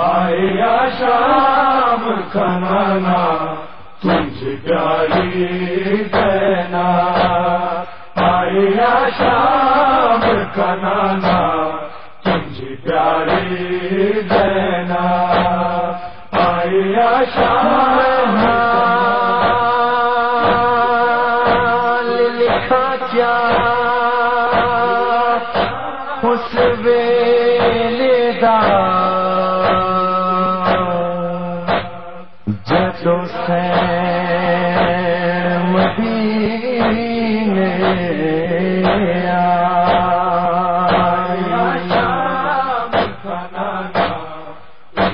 آیا شام کھنانا تجھ پیاری دینا۔ آیا شام کھنانا تجھ پیاری جدو سے مدینے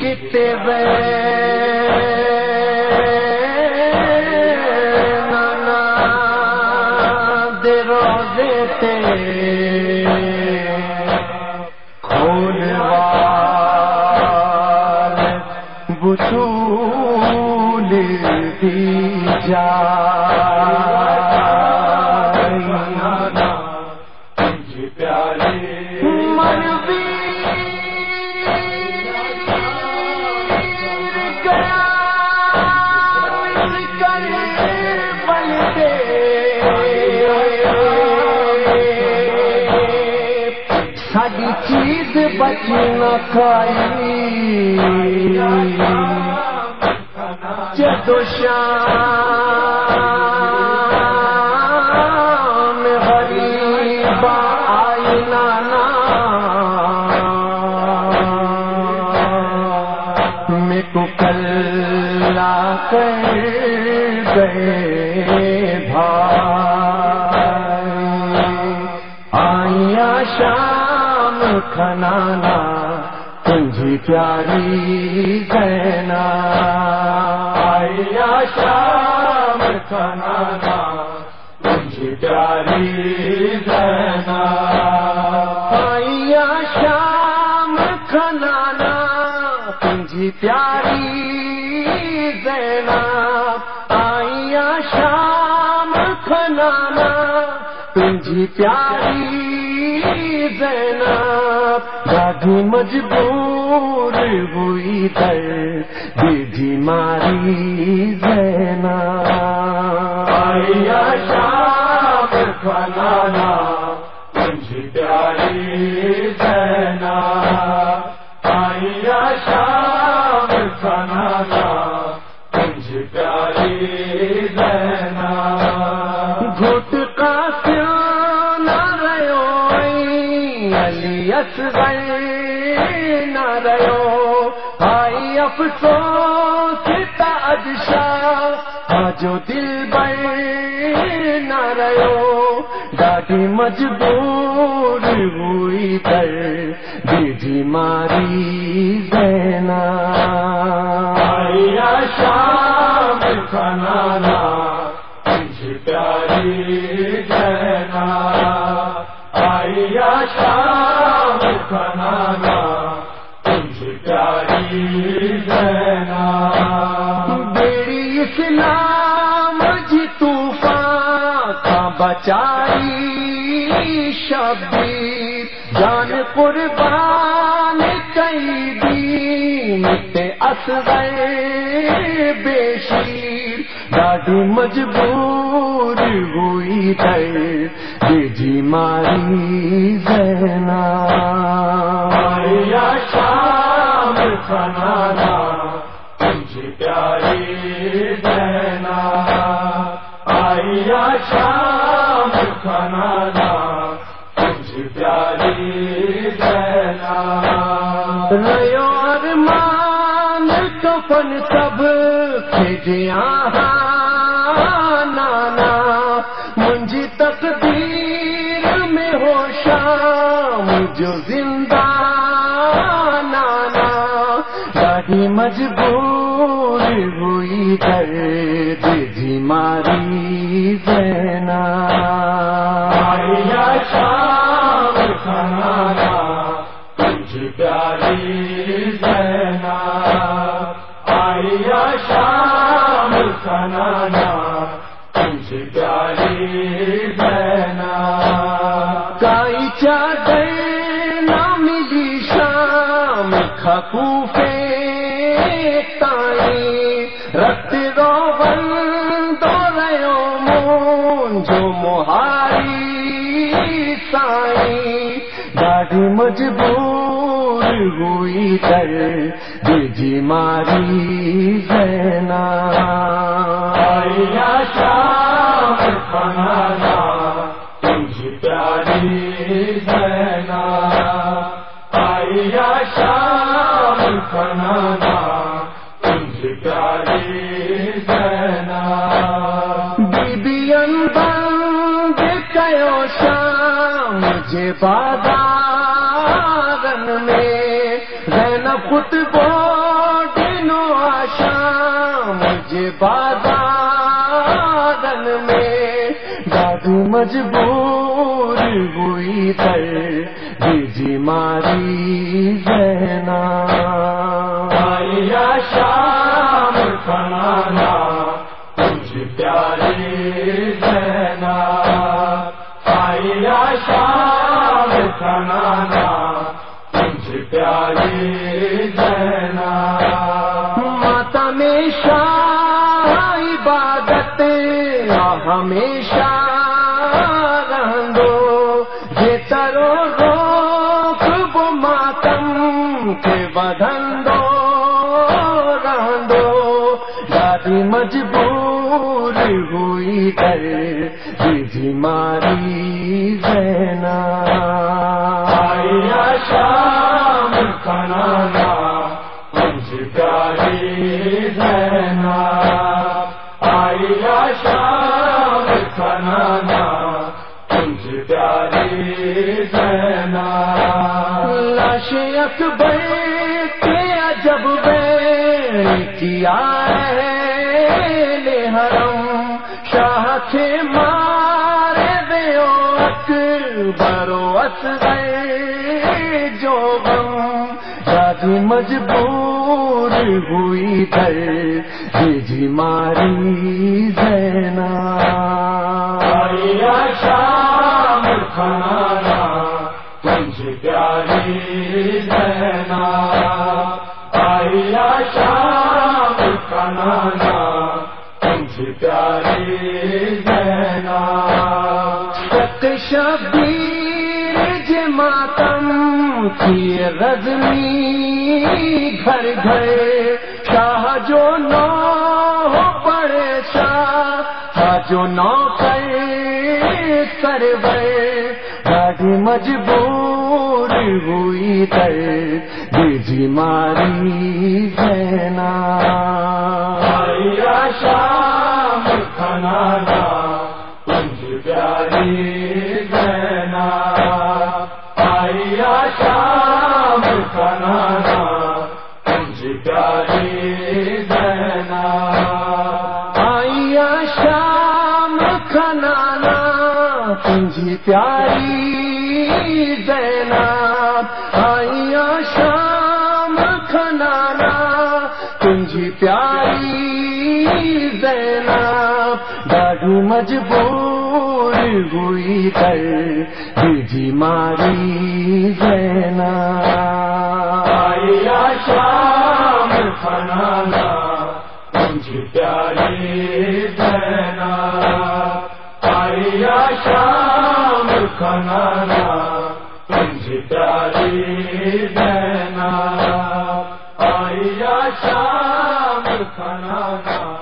کتے نانا دے روزے تے ساری چیز بچ نہ کھائی۔ جدو شام آئی نانا میں کو کلا کر گئے بھائی۔ آئیا شام کھنانا تجھی پیاری گہنا آیا شام کھنانا۔ پیاری دینا آئیا شام کھنانا تجھی پیاری زینا۔ آئیا شام کھنانا تجھی پیاری زینا۔ دادی مجبور ہوئی در دیدی ماری زینا۔ کھنانا تجھ پیاری شام تجھ پیاری دینا گھٹ کا نہ رہو نہ رہو آئی افسوس تاجشا جو دل بر نہ رہو ڈاڈی مجبور ہوئی پر دیدی ماری زینا۔ آیا شام کھنانا تجھ پیاری دینا آیا شام کھنانا تجھ پیاری دینا بچائی شبیر، جان قربان کئی دین تے اصغر بیشیر دادی مجبور ہوئی در جی ماری زینا۔ آیا شام کھنانا تجھ پیاری دینا آیا شام تجھ پیاری سب نانا منجی تقدیر میں ہو شام جو زندہ نانا دادی مجبور ہوئی کر دی ماری جانا شام خکوفے تائی رت روبن مون، جو مہاری سائی۔ مجبور ہوئی کر جی ماری زینا۔ مجھے بادارن میں۔ رہنا پت بوڈنو آشام مجھے بادارن مجبور ہوئی تر جی ماری زینا آیا شام کھانا تجھ پیاری زینا آیا شام کھانا تجھ پیاری زینا ماتا میں شاہ عبادت ہمیشہ مجبور ہوئی کر۔ جی ماری زینا۔ آیا شام کھانا پیاری زینا۔ آیا شام کھانا تجھ پیاری زینا۔ لاش اکبر کے عجب بے کیا اکبرو اصغر جو غم شادی مجبور ہوئی تر جی ماری زینا۔ شام کھانا، تجھ پیاری زینا۔ آیا شام کھانا، تجھ پیاری زینا۔ شبیر ج ماتم کی رزمی گھر گھر شاہ جو نو ہو پڑے شاہ جو نو کرے سر گاڑی مجبور ہوئی تر جی ماری زینا آیا شام کھانا پیاری۔ آئیا شام کھنانا تجھی پیاری زینا آئیا شام کھنانا تجھی پیاری زینا ڈاڈو مجبور ہوئی کر جی ماری زینا آیا شام کھانا تجھ پیاری دینا آیا شام کھانا تجھ پیاری دینا آیا شام کھانا